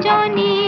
Johnny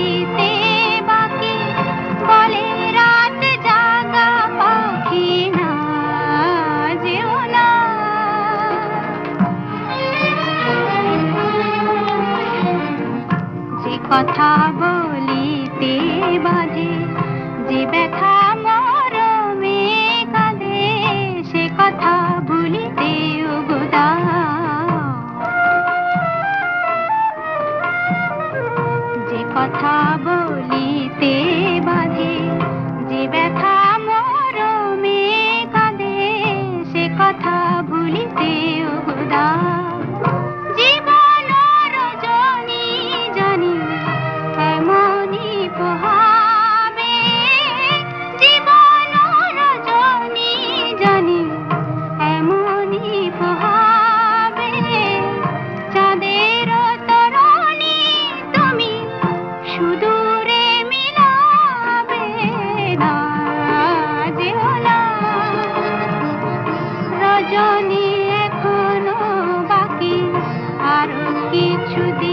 কথা বলিতে বাজে। যে ব্যথা মরমে কাঁদে সে কথা ভুলিতে উগুদা যে কথা বলি যদি